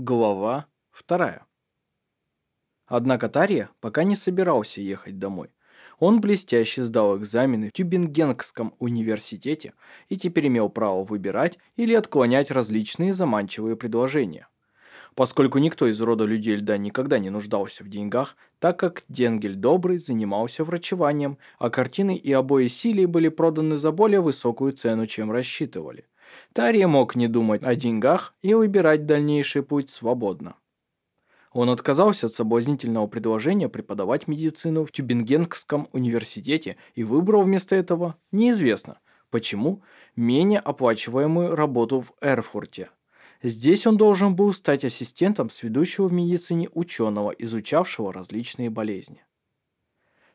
Глава вторая. Однако Тария пока не собирался ехать домой. Он блестяще сдал экзамены в Тюбингенгском университете и теперь имел право выбирать или отклонять различные заманчивые предложения. Поскольку никто из рода людей льда никогда не нуждался в деньгах, так как Денгель Добрый занимался врачеванием, а картины и обои Силии были проданы за более высокую цену, чем рассчитывали – Тарья мог не думать о деньгах и выбирать дальнейший путь свободно. Он отказался от соблазнительного предложения преподавать медицину в Тюбингенгском университете и выбрал вместо этого, неизвестно почему, менее оплачиваемую работу в Эрфурте. Здесь он должен был стать ассистентом сведущего в медицине ученого, изучавшего различные болезни.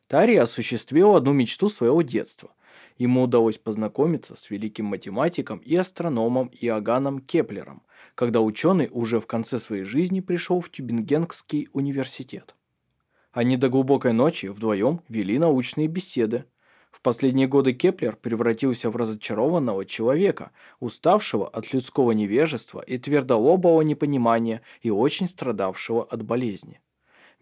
Тари осуществил одну мечту своего детства – ему удалось познакомиться с великим математиком и астрономом Иоганном Кеплером, когда ученый уже в конце своей жизни пришел в Тюбингенский университет. Они до глубокой ночи вдвоем вели научные беседы. В последние годы Кеплер превратился в разочарованного человека, уставшего от людского невежества и твердолобого непонимания и очень страдавшего от болезни.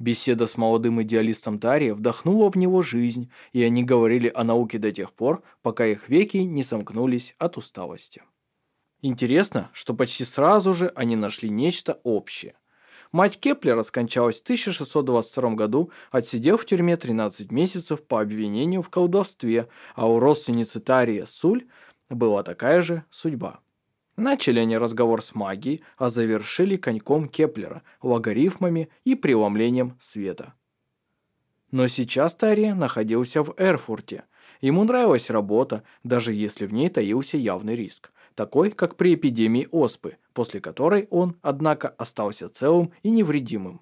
Беседа с молодым идеалистом Тари вдохнула в него жизнь, и они говорили о науке до тех пор, пока их веки не сомкнулись от усталости. Интересно, что почти сразу же они нашли нечто общее. Мать Кеплера скончалась в 1622 году, отсидев в тюрьме 13 месяцев по обвинению в колдовстве, а у родственницы Тарии Суль была такая же судьба. Начали они разговор с магией, а завершили коньком Кеплера, логарифмами и преломлением света. Но сейчас Тария находился в Эрфурте. Ему нравилась работа, даже если в ней таился явный риск, такой, как при эпидемии оспы, после которой он, однако, остался целым и невредимым.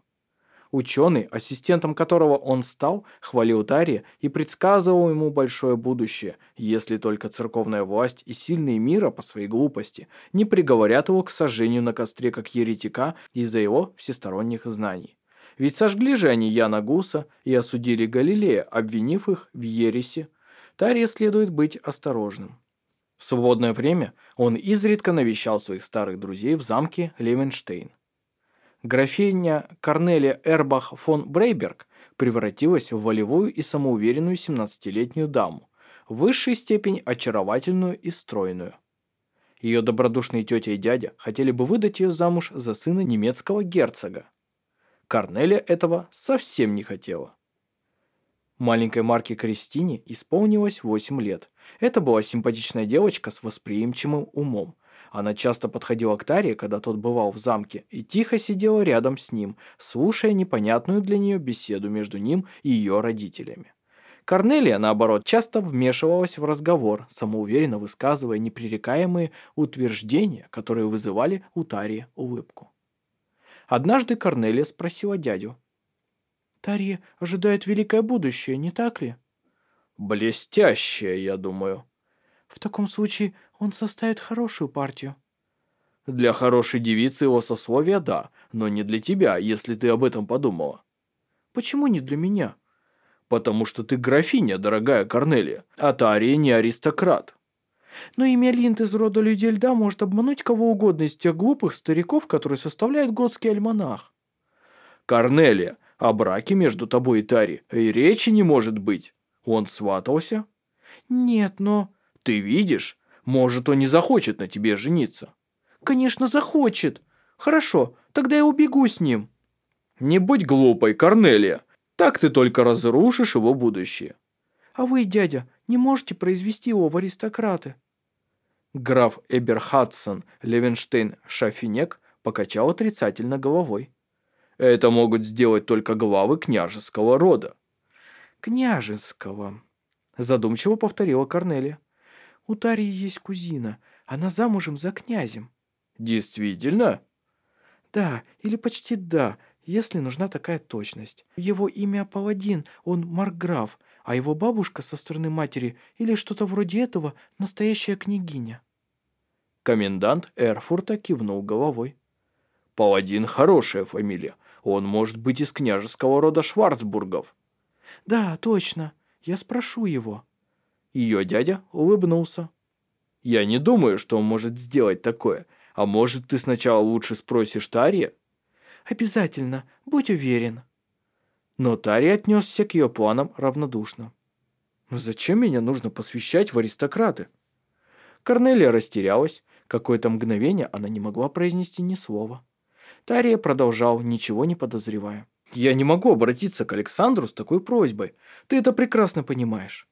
Ученый, ассистентом которого он стал, хвалил Тари и предсказывал ему большое будущее, если только церковная власть и сильные мира по своей глупости не приговорят его к сожжению на костре как еретика из-за его всесторонних знаний. Ведь сожгли же они Яна Гуса и осудили Галилея, обвинив их в ересе. Таре следует быть осторожным. В свободное время он изредка навещал своих старых друзей в замке Левенштейн графиня Корнелия Эрбах фон Брейберг превратилась в волевую и самоуверенную 17-летнюю даму, в высшей степени очаровательную и стройную. Ее добродушные тетя и дядя хотели бы выдать ее замуж за сына немецкого герцога. Корнелия этого совсем не хотела. Маленькой Марке Кристине исполнилось 8 лет. Это была симпатичная девочка с восприимчивым умом, она часто подходила к Таре, когда тот бывал в замке, и тихо сидела рядом с ним, слушая непонятную для нее беседу между ним и ее родителями. Корнелия, наоборот, часто вмешивалась в разговор, самоуверенно высказывая непререкаемые утверждения, которые вызывали у Тарии улыбку. Однажды Корнелия спросила дядю. «Тария ожидает великое будущее, не так ли?» «Блестящее, я думаю». «В таком случае он составит хорошую партию. Для хорошей девицы его сословия – да, но не для тебя, если ты об этом подумала. Почему не для меня? Потому что ты графиня, дорогая Корнелия, а Тария не аристократ. Но имя Линд из рода людей льда может обмануть кого угодно из тех глупых стариков, которые составляют готский альманах. Корнелия, о браке между тобой и Тари и речи не может быть. Он сватался? Нет, но... Ты видишь, может, он не захочет на тебе жениться. Конечно, захочет. Хорошо, тогда я убегу с ним. Не будь глупой, Корнелия. Так ты только разрушишь его будущее. А вы, дядя, не можете произвести его в аристократы. Граф Эберхадсон Левенштейн Шафинек покачал отрицательно головой. Это могут сделать только главы княжеского рода. Княжеского, задумчиво повторила Корнелия. У Тарии есть кузина. Она замужем за князем». «Действительно?» «Да, или почти да, если нужна такая точность. Его имя Паладин, он Маркграф, а его бабушка со стороны матери или что-то вроде этого настоящая княгиня». Комендант Эрфурта кивнул головой. «Паладин – хорошая фамилия. Он может быть из княжеского рода Шварцбургов». «Да, точно. Я спрошу его». Ее дядя улыбнулся. «Я не думаю, что он может сделать такое. А может, ты сначала лучше спросишь Тарья?» Обязательно, будь уверен». Но Тарий отнесся к ее планам равнодушно. «Зачем меня нужно посвящать в аристократы?» Корнелия растерялась. Какое-то мгновение она не могла произнести ни слова. Тария продолжал, ничего не подозревая. «Я не могу обратиться к Александру с такой просьбой. Ты это прекрасно понимаешь.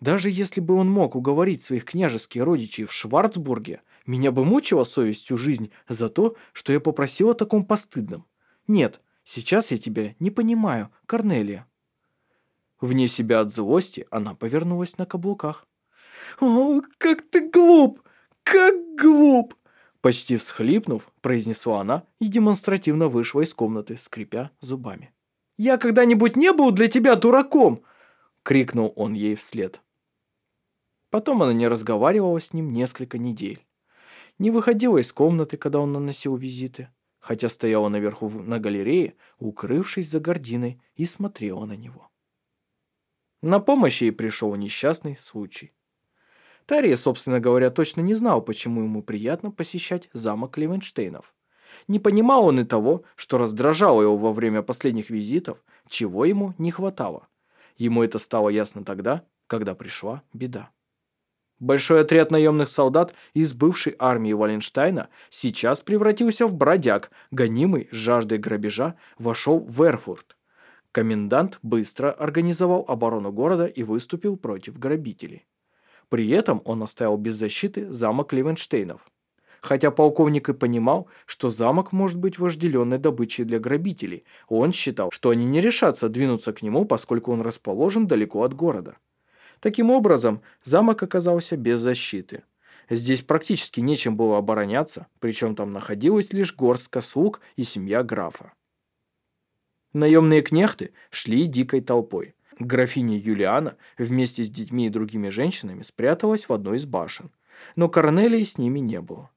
Даже если бы он мог уговорить своих княжеских родичей в Шварцбурге, меня бы мучила совесть всю жизнь за то, что я попросила о таком постыдном. Нет, сейчас я тебя не понимаю, Корнелия». Вне себя от злости она повернулась на каблуках. «О, как ты глуп! Как глуп!» Почти всхлипнув, произнесла она и демонстративно вышла из комнаты, скрипя зубами. «Я когда-нибудь не был для тебя дураком!» Крикнул он ей вслед. Потом она не разговаривала с ним несколько недель. Не выходила из комнаты, когда он наносил визиты, хотя стояла наверху на галерее, укрывшись за гординой, и смотрела на него. На помощь ей пришел несчастный случай. Тария, собственно говоря, точно не знал, почему ему приятно посещать замок Левенштейнов. Не понимал он и того, что раздражало его во время последних визитов, чего ему не хватало – Ему это стало ясно тогда, когда пришла беда. Большой отряд наемных солдат из бывшей армии Валенштайна сейчас превратился в бродяг, гонимый жаждой грабежа, вошел в Эрфурт. Комендант быстро организовал оборону города и выступил против грабителей. При этом он оставил без защиты замок Левенштейнов – Хотя полковник и понимал, что замок может быть вожделенной добычей для грабителей, он считал, что они не решатся двинуться к нему, поскольку он расположен далеко от города. Таким образом, замок оказался без защиты. Здесь практически нечем было обороняться, причем там находилась лишь горстка слуг и семья графа. Наемные кнехты шли дикой толпой. Графиня Юлиана вместе с детьми и другими женщинами спряталась в одной из башен, но Корнелии с ними не было.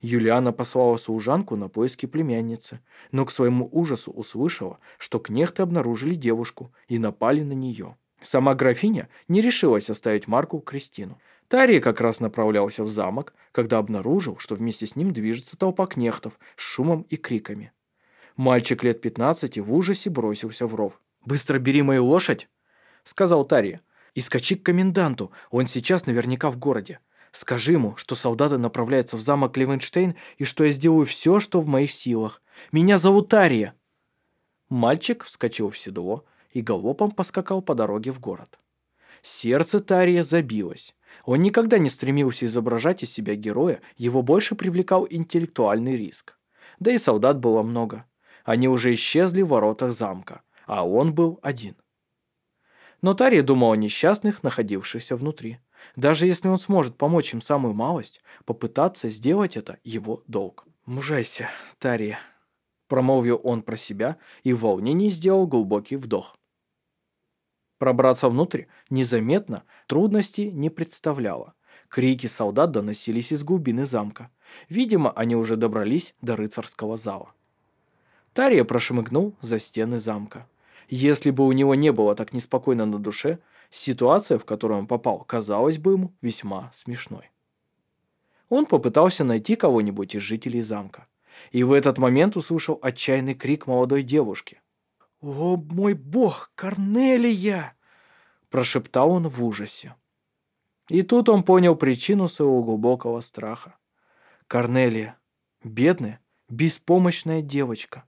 Юлиана послала служанку на поиски племянницы, но к своему ужасу услышала, что кнехты обнаружили девушку и напали на нее. Сама графиня не решилась оставить Марку Кристину. Тария как раз направлялся в замок, когда обнаружил, что вместе с ним движется толпа кнехтов с шумом и криками. Мальчик лет 15 в ужасе бросился в ров. «Быстро бери мою лошадь!» — сказал Тария. «И скачи к коменданту, он сейчас наверняка в городе. Скажи ему, что солдаты направляются в замок Левенштейн и что я сделаю все, что в моих силах. Меня зовут Тария!» Мальчик вскочил в седло и галопом поскакал по дороге в город. Сердце Тария забилось. Он никогда не стремился изображать из себя героя, его больше привлекал интеллектуальный риск. Да и солдат было много. Они уже исчезли в воротах замка, а он был один. Но Тария думал о несчастных, находившихся внутри. Даже если он сможет помочь им самую малость, попытаться сделать это его долг. «Мужайся, Тария», – промолвил он про себя и в волнении сделал глубокий вдох. Пробраться внутрь незаметно трудности не представляло. Крики солдат доносились из глубины замка. Видимо, они уже добрались до рыцарского зала. Тария прошмыгнул за стены замка. Если бы у него не было так неспокойно на душе, Ситуация, в которую он попал, казалась бы ему весьма смешной. Он попытался найти кого-нибудь из жителей замка. И в этот момент услышал отчаянный крик молодой девушки. «О, мой бог, Корнелия!» Прошептал он в ужасе. И тут он понял причину своего глубокого страха. Корнелия, бедная, беспомощная девочка.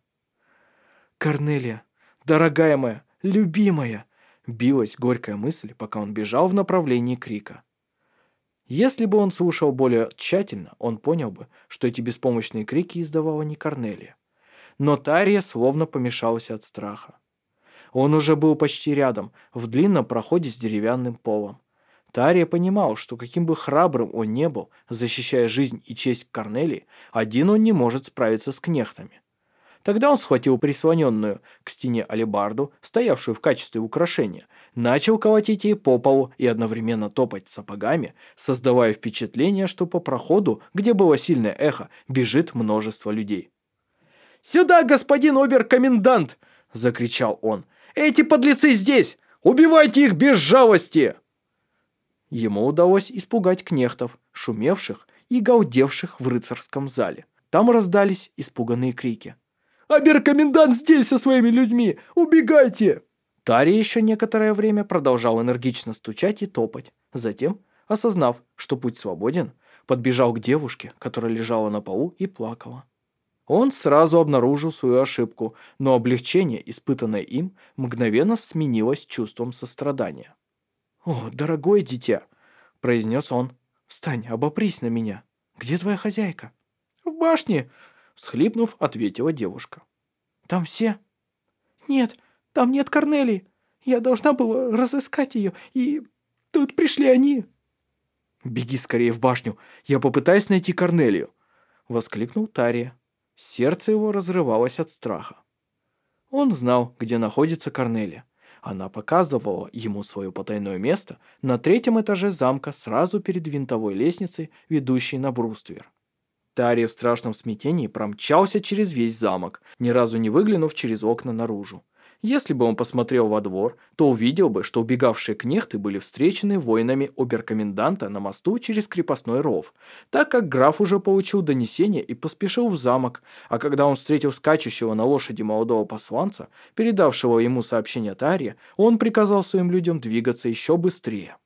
Корнелия, дорогая моя, любимая, билась горькая мысль, пока он бежал в направлении крика. Если бы он слушал более тщательно, он понял бы, что эти беспомощные крики издавала не Корнелия. Но Тария словно помешался от страха. Он уже был почти рядом, в длинном проходе с деревянным полом. Тария понимал, что каким бы храбрым он не был, защищая жизнь и честь Корнелии, один он не может справиться с кнехтами. Тогда он схватил прислоненную к стене алебарду, стоявшую в качестве украшения, начал колотить ей по полу и одновременно топать сапогами, создавая впечатление, что по проходу, где было сильное эхо, бежит множество людей. «Сюда, господин обер-комендант!» – закричал он. «Эти подлецы здесь! Убивайте их без жалости!» Ему удалось испугать кнехтов, шумевших и гаудевших в рыцарском зале. Там раздались испуганные крики. Оберкомендант здесь со своими людьми! Убегайте!» Тари еще некоторое время продолжал энергично стучать и топать. Затем, осознав, что путь свободен, подбежал к девушке, которая лежала на полу и плакала. Он сразу обнаружил свою ошибку, но облегчение, испытанное им, мгновенно сменилось чувством сострадания. «О, дорогое дитя!» – произнес он. «Встань, обопрись на меня. Где твоя хозяйка?» «В башне!» – всхлипнув, ответила девушка. «Там все?» «Нет, там нет Корнелии. Я должна была разыскать ее, и тут пришли они». «Беги скорее в башню, я попытаюсь найти Корнелию!» – воскликнул Тария. Сердце его разрывалось от страха. Он знал, где находится Корнелия. Она показывала ему свое потайное место на третьем этаже замка сразу перед винтовой лестницей, ведущей на бруствер. Тария в страшном смятении промчался через весь замок, ни разу не выглянув через окна наружу. Если бы он посмотрел во двор, то увидел бы, что убегавшие кнехты были встречены воинами оберкоменданта на мосту через крепостной ров, так как граф уже получил донесение и поспешил в замок, а когда он встретил скачущего на лошади молодого посланца, передавшего ему сообщение Тарья, он приказал своим людям двигаться еще быстрее.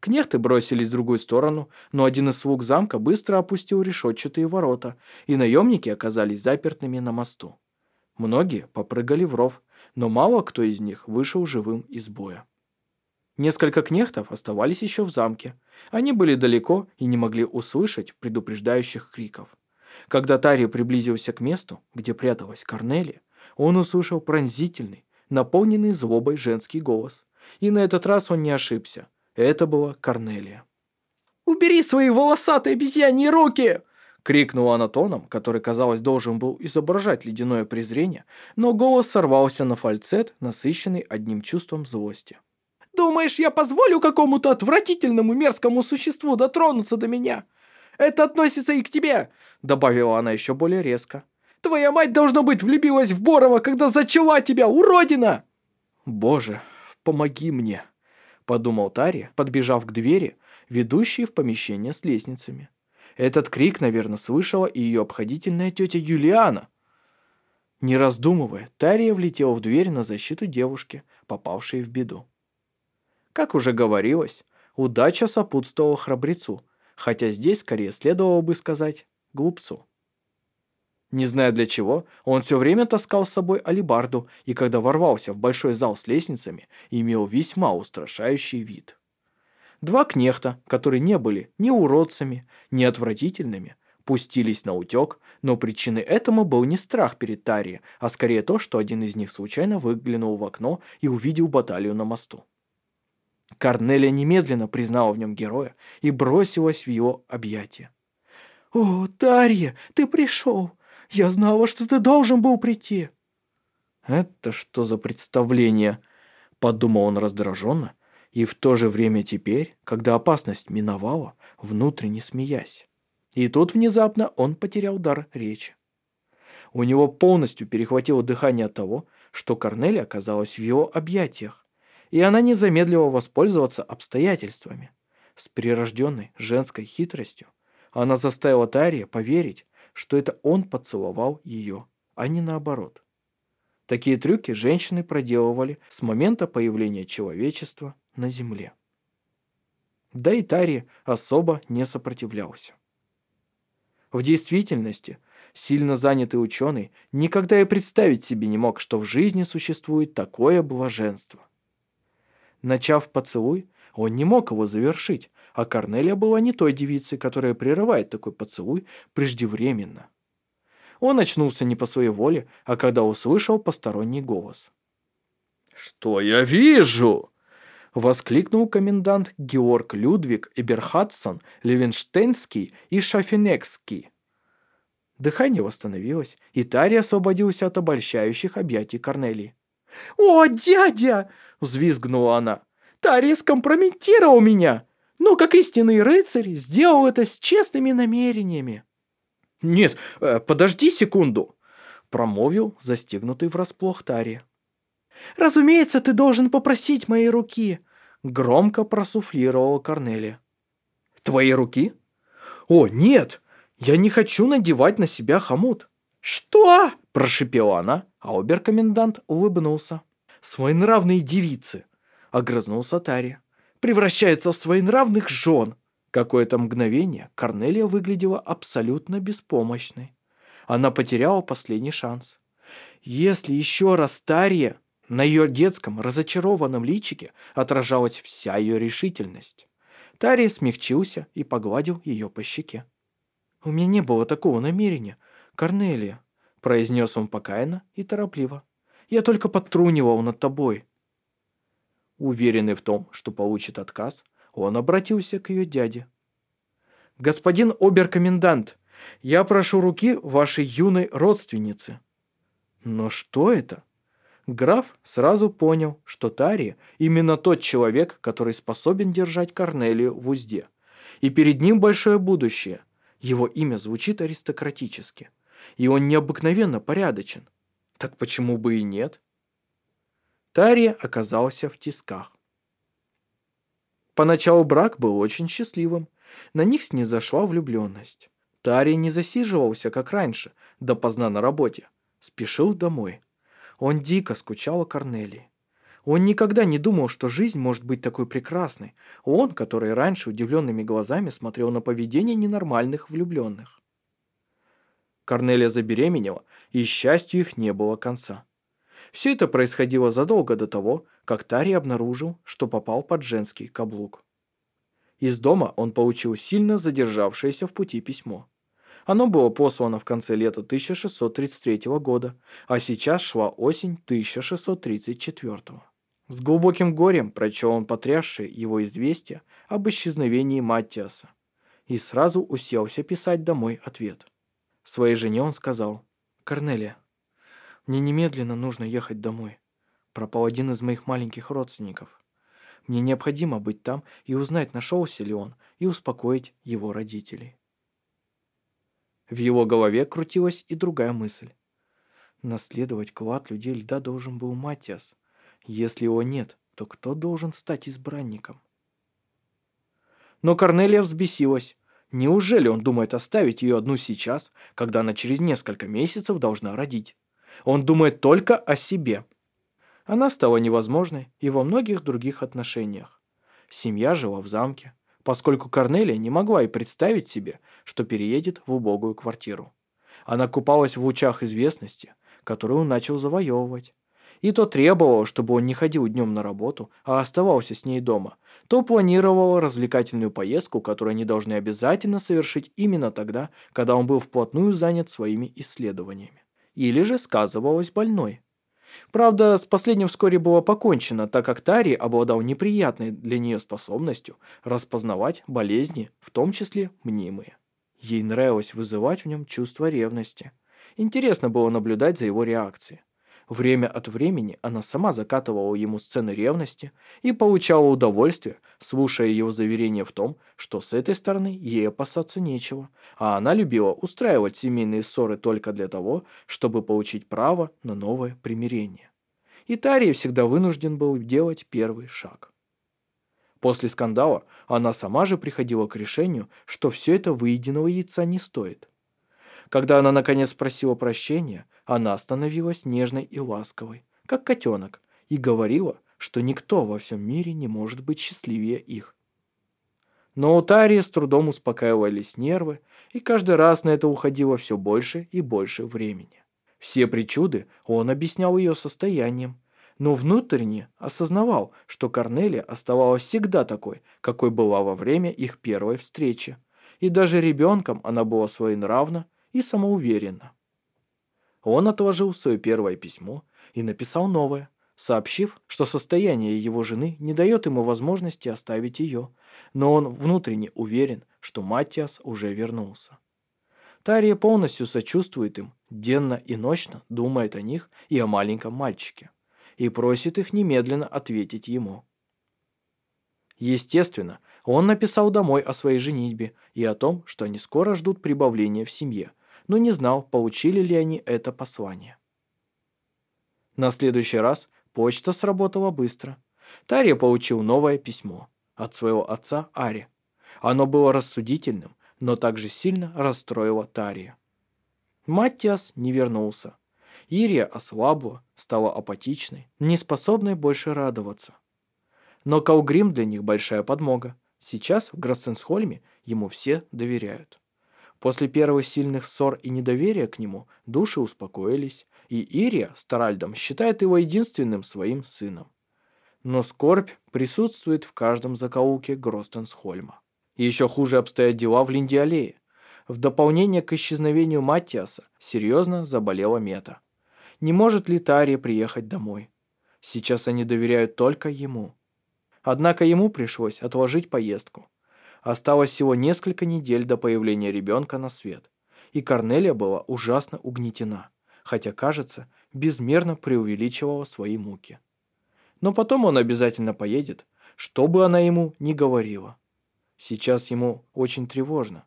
Кнехты бросились в другую сторону, но один из слуг замка быстро опустил решетчатые ворота, и наемники оказались запертыми на мосту. Многие попрыгали в ров, но мало кто из них вышел живым из боя. Несколько кнехтов оставались еще в замке. Они были далеко и не могли услышать предупреждающих криков. Когда Тари приблизился к месту, где пряталась Корнелия, он услышал пронзительный, наполненный злобой женский голос. И на этот раз он не ошибся. Это была Корнелия. «Убери свои волосатые обезьяньи руки!» Крикнула она тоном, который, казалось, должен был изображать ледяное презрение, но голос сорвался на фальцет, насыщенный одним чувством злости. «Думаешь, я позволю какому-то отвратительному мерзкому существу дотронуться до меня? Это относится и к тебе!» Добавила она еще более резко. «Твоя мать, должно быть, влюбилась в Борова, когда зачала тебя, уродина!» «Боже, помоги мне!» Подумал Тари, подбежав к двери, ведущей в помещение с лестницами. Этот крик, наверное, слышала и ее обходительная тетя Юлиана. Не раздумывая, Тария влетела в дверь на защиту девушки, попавшей в беду. Как уже говорилось, удача сопутствовала храбрецу, хотя здесь скорее следовало бы сказать глупцу. Не зная для чего, он все время таскал с собой алибарду и когда ворвался в большой зал с лестницами, имел весьма устрашающий вид. Два кнехта, которые не были ни уродцами, ни отвратительными, пустились на утек, но причиной этому был не страх перед Тарией, а скорее то, что один из них случайно выглянул в окно и увидел баталию на мосту. Корнелия немедленно признала в нем героя и бросилась в его объятия. «О, Тарья, ты пришел! Я знала, что ты должен был прийти!» «Это что за представление?» – подумал он раздраженно и в то же время теперь, когда опасность миновала, внутренне смеясь. И тут внезапно он потерял дар речи. У него полностью перехватило дыхание от того, что Корнелия оказалась в его объятиях, и она не замедлила воспользоваться обстоятельствами. С прирожденной женской хитростью она заставила Тария поверить, что это он поцеловал ее, а не наоборот. Такие трюки женщины проделывали с момента появления человечества на земле. Да и Тари особо не сопротивлялся. В действительности, сильно занятый ученый никогда и представить себе не мог, что в жизни существует такое блаженство. Начав поцелуй, он не мог его завершить, а Корнелия была не той девицей, которая прерывает такой поцелуй преждевременно. Он очнулся не по своей воле, а когда услышал посторонний голос. «Что я вижу?» воскликнул комендант Георг Людвиг Эберхадсон, Левенштейнский и Шафинекский. Дыхание восстановилось, и Тари освободился от обольщающих объятий Корнелии. «О, дядя!» – взвизгнула она. «Тари скомпрометировал меня, но как истинный рыцарь сделал это с честными намерениями». «Нет, э, подожди секунду!» – промовил застегнутый врасплох Тари. «Разумеется, ты должен попросить моей руки», — громко просуфлировала Корнелия. «Твои руки? О, нет! Я не хочу надевать на себя хомут. «Что?» – прошипела она, а оберкомендант улыбнулся. «Своенравные девицы!» – огрызнулся Тари. «Превращаются в своенравных жен!» Какое-то мгновение Корнелия выглядела абсолютно беспомощной. Она потеряла последний шанс. Если еще раз Тария, на ее детском разочарованном личике отражалась вся ее решительность. Тария смягчился и погладил ее по щеке. «У меня не было такого намерения, Корнелия», произнес он покаянно и торопливо. «Я только подтрунивал над тобой». Уверенный в том, что получит отказ, он обратился к ее дяде. «Господин оберкомендант, я прошу руки вашей юной родственницы». «Но что это?» Граф сразу понял, что Тари именно тот человек, который способен держать Корнелию в узде. И перед ним большое будущее. Его имя звучит аристократически. И он необыкновенно порядочен. Так почему бы и нет? Тари оказался в тисках. Поначалу брак был очень счастливым. На них снизошла влюбленность. Тари не засиживался, как раньше, допоздна на работе. Спешил домой. Он дико скучал о Корнелии. Он никогда не думал, что жизнь может быть такой прекрасной. Он, который раньше удивленными глазами смотрел на поведение ненормальных влюбленных. Корнелия забеременела, и счастью их не было конца. Все это происходило задолго до того, как Тари обнаружил, что попал под женский каблук. Из дома он получил сильно задержавшееся в пути письмо. Оно было послано в конце лета 1633 года, а сейчас шла осень 1634. С глубоким горем прочел он потрясшее его известие об исчезновении Маттиаса и сразу уселся писать домой ответ. Своей жене он сказал, «Корнелия, мне немедленно нужно ехать домой. Пропал один из моих маленьких родственников. Мне необходимо быть там и узнать, нашелся ли он, и успокоить его родителей». В его голове крутилась и другая мысль. Наследовать клад людей льда должен был Матиас. Если его нет, то кто должен стать избранником? Но Корнелия взбесилась. Неужели он думает оставить ее одну сейчас, когда она через несколько месяцев должна родить? Он думает только о себе. Она стала невозможной и во многих других отношениях. Семья жила в замке, поскольку Корнелия не могла и представить себе, что переедет в убогую квартиру. Она купалась в лучах известности, которую он начал завоевывать. И то требовала, чтобы он не ходил днем на работу, а оставался с ней дома, то планировала развлекательную поездку, которую они должны обязательно совершить именно тогда, когда он был вплотную занят своими исследованиями. Или же сказывалась больной. Правда, с последним вскоре было покончено, так как Тари обладал неприятной для нее способностью распознавать болезни, в том числе мнимые. Ей нравилось вызывать в нем чувство ревности. Интересно было наблюдать за его реакцией. Время от времени она сама закатывала ему сцены ревности и получала удовольствие, слушая его заверения в том, что с этой стороны ей опасаться нечего, а она любила устраивать семейные ссоры только для того, чтобы получить право на новое примирение. И Тария всегда вынужден был делать первый шаг. После скандала она сама же приходила к решению, что все это выеденного яйца не стоит. Когда она наконец спросила прощения, она становилась нежной и ласковой, как котенок, и говорила, что никто во всем мире не может быть счастливее их. Но у Тарии с трудом успокаивались нервы, и каждый раз на это уходило все больше и больше времени. Все причуды он объяснял ее состоянием, но внутренне осознавал, что Корнелия оставалась всегда такой, какой была во время их первой встречи. И даже ребенком она была своенравна и самоуверенно. Он отложил свое первое письмо и написал новое, сообщив, что состояние его жены не дает ему возможности оставить ее, но он внутренне уверен, что Матиас уже вернулся. Тария полностью сочувствует им, денно и ночно думает о них и о маленьком мальчике, и просит их немедленно ответить ему. Естественно, он написал домой о своей женитьбе и о том, что они скоро ждут прибавления в семье, но не знал, получили ли они это послание. На следующий раз почта сработала быстро. Тария получил новое письмо от своего отца Ари. Оно было рассудительным, но также сильно расстроило Тария. Маттиас не вернулся. Ирия ослабла, стала апатичной, неспособной больше радоваться. Но Калгрим для них большая подмога. Сейчас в Грастенсхольме ему все доверяют. После первых сильных ссор и недоверия к нему души успокоились, и Ирия с Таральдом считает его единственным своим сыном. Но скорбь присутствует в каждом закоулке Гростенсхольма. Еще хуже обстоят дела в Линдиалее. В дополнение к исчезновению Маттиаса серьезно заболела Мета. Не может ли Тария приехать домой? Сейчас они доверяют только ему. Однако ему пришлось отложить поездку. Осталось всего несколько недель до появления ребенка на свет. И Корнелия была ужасно угнетена, хотя, кажется, безмерно преувеличивала свои муки. Но потом он обязательно поедет, что бы она ему ни говорила. Сейчас ему очень тревожно.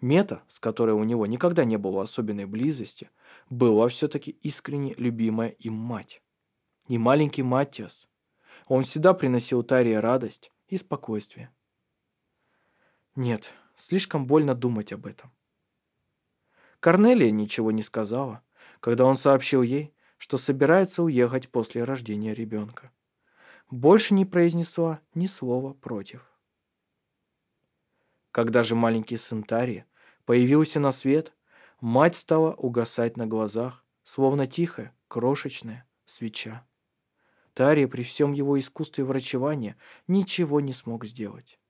Мета, с которой у него никогда не было особенной близости, была все-таки искренне любимая им мать. И маленький Матиас. Он всегда приносил Тарии радость и спокойствие. Нет, слишком больно думать об этом. Корнелия ничего не сказала, когда он сообщил ей, что собирается уехать после рождения ребенка. Больше не произнесла ни слова против. Когда же маленький сын Тарии появился на свет, мать стала угасать на глазах, словно тихая, крошечная свеча. Тария при всем его искусстве врачевания ничего не смог сделать.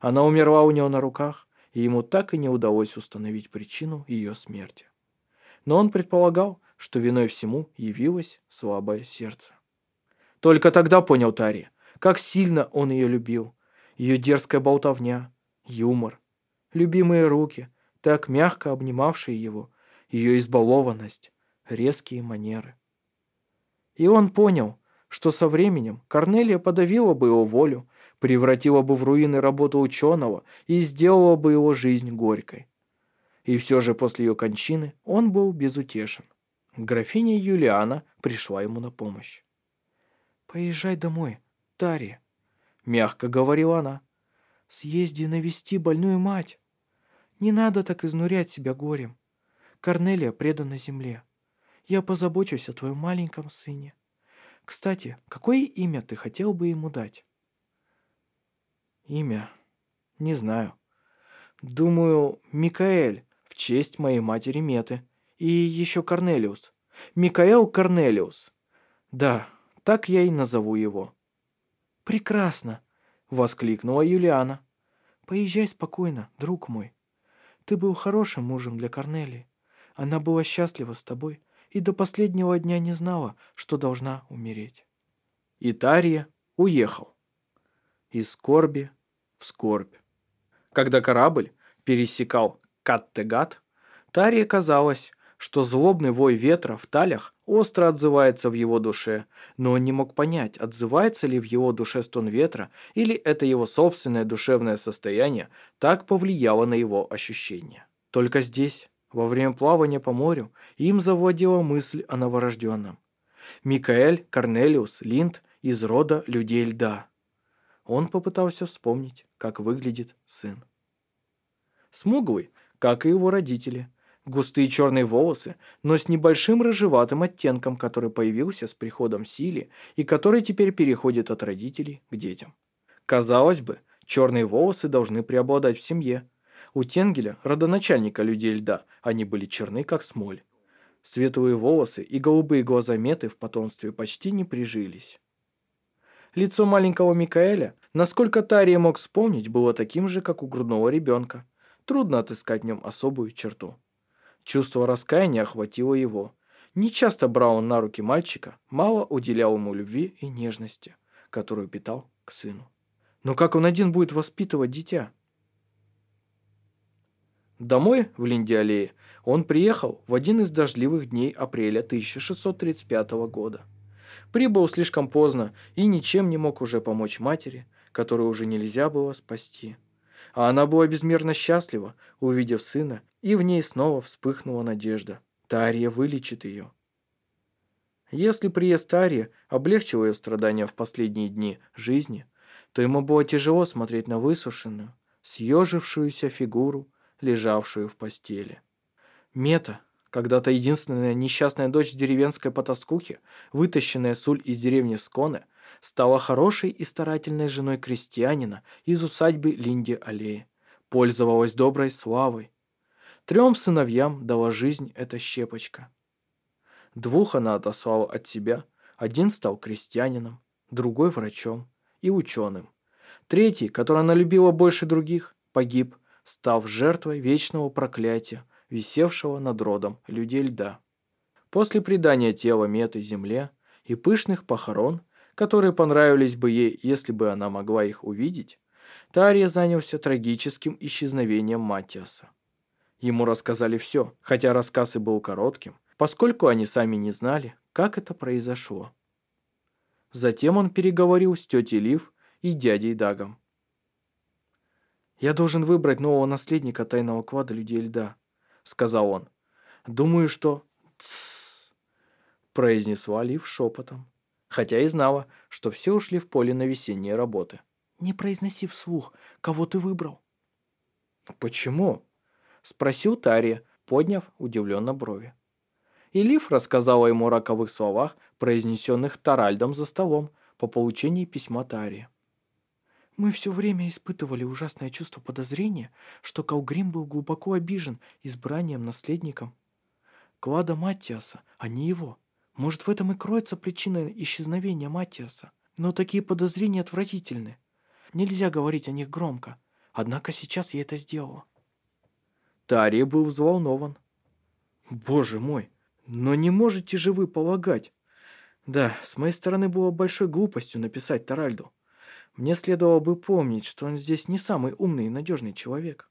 Она умерла у него на руках, и ему так и не удалось установить причину ее смерти. Но он предполагал, что виной всему явилось слабое сердце. Только тогда понял Тари, как сильно он ее любил. Ее дерзкая болтовня, юмор, любимые руки, так мягко обнимавшие его, ее избалованность, резкие манеры. И он понял, что со временем Корнелия подавила бы его волю, превратила бы в руины работу ученого и сделала бы его жизнь горькой. И все же после ее кончины он был безутешен. Графиня Юлиана пришла ему на помощь. «Поезжай домой, Тария», — мягко говорила она. «Съезди навести больную мать. Не надо так изнурять себя горем. Корнелия предана земле. Я позабочусь о твоем маленьком сыне. Кстати, какое имя ты хотел бы ему дать?» Имя? Не знаю. Думаю, Микаэль, в честь моей матери Меты. И еще Корнелиус. Микаэл Корнелиус. Да, так я и назову его. Прекрасно, воскликнула Юлиана. Поезжай спокойно, друг мой. Ты был хорошим мужем для Корнелии. Она была счастлива с тобой и до последнего дня не знала, что должна умереть. Итария уехал. Из скорби скорбь. Когда корабль пересекал Каттегат, Тарии казалось, что злобный вой ветра в талях остро отзывается в его душе, но он не мог понять, отзывается ли в его душе стон ветра, или это его собственное душевное состояние так повлияло на его ощущения. Только здесь, во время плавания по морю, им завладела мысль о новорожденном. Микаэль Корнелиус Линд из рода людей льда. Он попытался вспомнить, как выглядит сын. Смуглый, как и его родители. Густые черные волосы, но с небольшим рыжеватым оттенком, который появился с приходом Сили и который теперь переходит от родителей к детям. Казалось бы, черные волосы должны преобладать в семье. У Тенгеля, родоначальника людей льда, они были черны, как смоль. Светлые волосы и голубые глаза Меты в потомстве почти не прижились. Лицо маленького Микаэля, насколько Тария мог вспомнить, было таким же, как у грудного ребенка. Трудно отыскать в нем особую черту. Чувство раскаяния охватило его. Нечасто брал он на руки мальчика, мало уделял ему любви и нежности, которую питал к сыну. Но как он один будет воспитывать дитя? Домой, в Линдиалее, он приехал в один из дождливых дней апреля 1635 года. Прибыл слишком поздно и ничем не мог уже помочь матери, которую уже нельзя было спасти. А она была безмерно счастлива, увидев сына, и в ней снова вспыхнула надежда. Тария вылечит ее. Если приезд Тарии облегчил ее страдания в последние дни жизни, то ему было тяжело смотреть на высушенную, съежившуюся фигуру, лежавшую в постели. Мета, когда-то единственная несчастная дочь деревенской потаскухи, вытащенная Суль из деревни Сконе, стала хорошей и старательной женой крестьянина из усадьбы Линди Аллеи, пользовалась доброй славой. Трем сыновьям дала жизнь эта щепочка. Двух она отослала от себя, один стал крестьянином, другой врачом и ученым. Третий, которого она любила больше других, погиб, став жертвой вечного проклятия, висевшего над родом людей льда. После предания тела Меты земле и пышных похорон, которые понравились бы ей, если бы она могла их увидеть, Тария занялся трагическим исчезновением Матиаса. Ему рассказали все, хотя рассказ и был коротким, поскольку они сами не знали, как это произошло. Затем он переговорил с тетей Лив и дядей Дагом. «Я должен выбрать нового наследника тайного квада людей льда», — сказал он. «Думаю, что...» «Тссс», — произнесла Лив шепотом, хотя и знала, что все ушли в поле на весенние работы. «Не произноси вслух, кого ты выбрал». «Почему?» — спросил Тария, подняв удивленно брови. И Лив рассказала ему о роковых словах, произнесенных Таральдом за столом по получении письма Тария. Мы все время испытывали ужасное чувство подозрения, что Калгрим был глубоко обижен избранием наследником. Клада Маттиаса, а не его. Может, в этом и кроется причина исчезновения Маттиаса. Но такие подозрения отвратительны. Нельзя говорить о них громко. Однако сейчас я это сделала. Тария был взволнован. «Боже мой, но не можете же вы полагать...» Да, с моей стороны было большой глупостью написать Таральду. Мне следовало бы помнить, что он здесь не самый умный и надежный человек.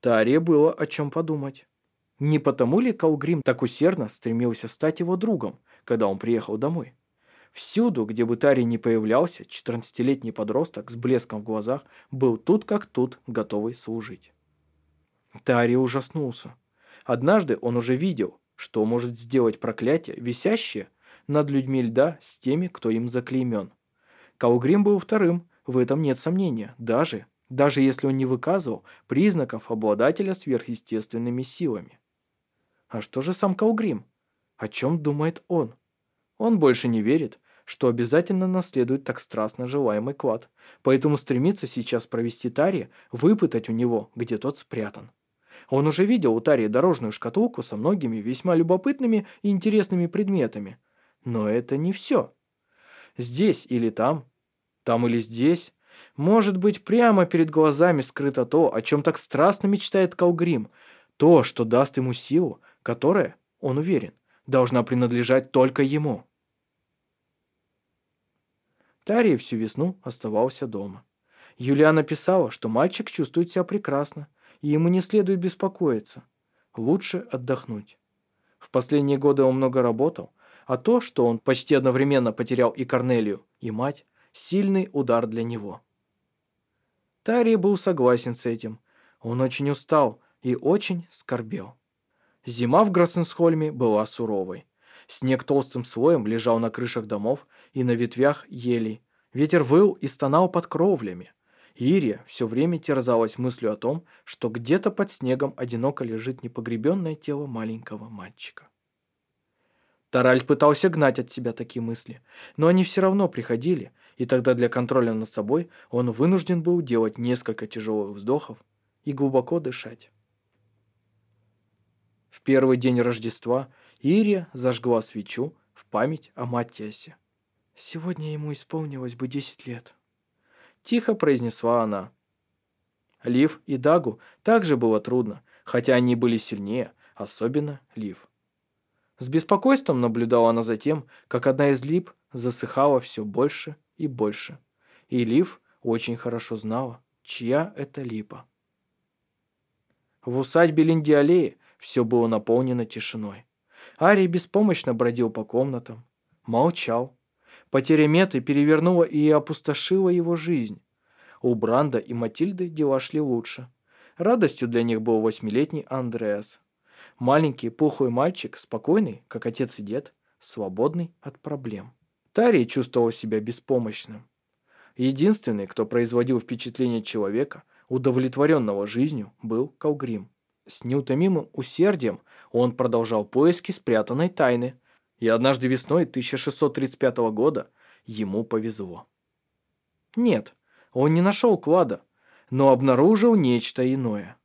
Таре было о чем подумать. Не потому ли Калгрим так усердно стремился стать его другом, когда он приехал домой? Всюду, где бы Тари не появлялся, 14-летний подросток с блеском в глазах был тут как тут, готовый служить. Тари ужаснулся. Однажды он уже видел, что может сделать проклятие, висящее над людьми льда с теми, кто им заклеймен. Каугрим был вторым, в этом нет сомнения, даже, даже если он не выказывал признаков обладателя сверхъестественными силами. А что же сам Каугрим? О чем думает он? Он больше не верит, что обязательно наследует так страстно желаемый клад, поэтому стремится сейчас провести Тари, выпытать у него, где тот спрятан. Он уже видел у Тари дорожную шкатулку со многими весьма любопытными и интересными предметами. Но это не все. Здесь или там, там или здесь. Может быть, прямо перед глазами скрыто то, о чем так страстно мечтает Калгрим. То, что даст ему силу, которая, он уверен, должна принадлежать только ему. Тарий всю весну оставался дома. Юлиана писала, что мальчик чувствует себя прекрасно, и ему не следует беспокоиться. Лучше отдохнуть. В последние годы он много работал, а то, что он почти одновременно потерял и Корнелию, и мать, сильный удар для него. Тарий был согласен с этим. Он очень устал и очень скорбел. Зима в Гроссенсхольме была суровой. Снег толстым слоем лежал на крышах домов и на ветвях елей. Ветер выл и стонал под кровлями. Ирия все время терзалась мыслью о том, что где-то под снегом одиноко лежит непогребенное тело маленького мальчика. Таральд пытался гнать от себя такие мысли, но они все равно приходили, и тогда для контроля над собой он вынужден был делать несколько тяжелых вздохов и глубоко дышать. В первый день Рождества Ирия зажгла свечу в память о Матиасе. «Сегодня ему исполнилось бы десять лет», – тихо произнесла она. Лив и Дагу также было трудно, хотя они были сильнее, особенно Лив. С беспокойством наблюдала она за тем, как одна из лип засыхала все больше и больше. И Лив очень хорошо знала, чья это липа. В усадьбе Линдиалеи все было наполнено тишиной. Арий беспомощно бродил по комнатам, молчал. Потеря Меты перевернула и опустошила его жизнь. У Бранда и Матильды дела шли лучше. Радостью для них был восьмилетний Андреас. Маленький пухлый мальчик, спокойный, как отец и дед, свободный от проблем. Тарий чувствовал себя беспомощным. Единственный, кто производил впечатление человека, удовлетворенного жизнью, был Калгрим. С неутомимым усердием он продолжал поиски спрятанной тайны, и однажды весной 1635 года ему повезло. Нет, он не нашел клада, но обнаружил нечто иное.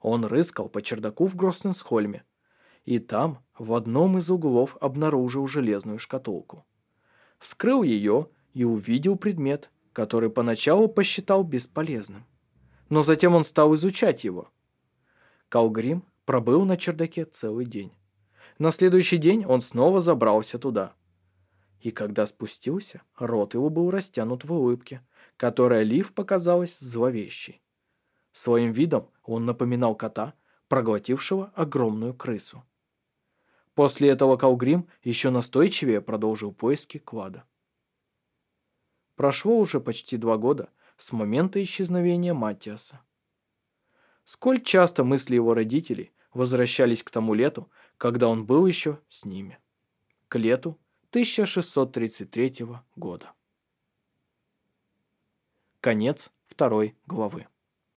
Он рыскал по чердаку в Гроссенсхольме, и там в одном из углов обнаружил железную шкатулку. Вскрыл ее и увидел предмет, который поначалу посчитал бесполезным. Но затем он стал изучать его. Калгрим пробыл на чердаке целый день. На следующий день он снова забрался туда. И когда спустился, рот его был растянут в улыбке, которая Лив показалась зловещей. Своим видом он напоминал кота, проглотившего огромную крысу. После этого Калгрим еще настойчивее продолжил поиски клада. Прошло уже почти два года с момента исчезновения Матиаса. Сколь часто мысли его родителей возвращались к тому лету, когда он был еще с ними. К лету 1633 года. Конец второй главы.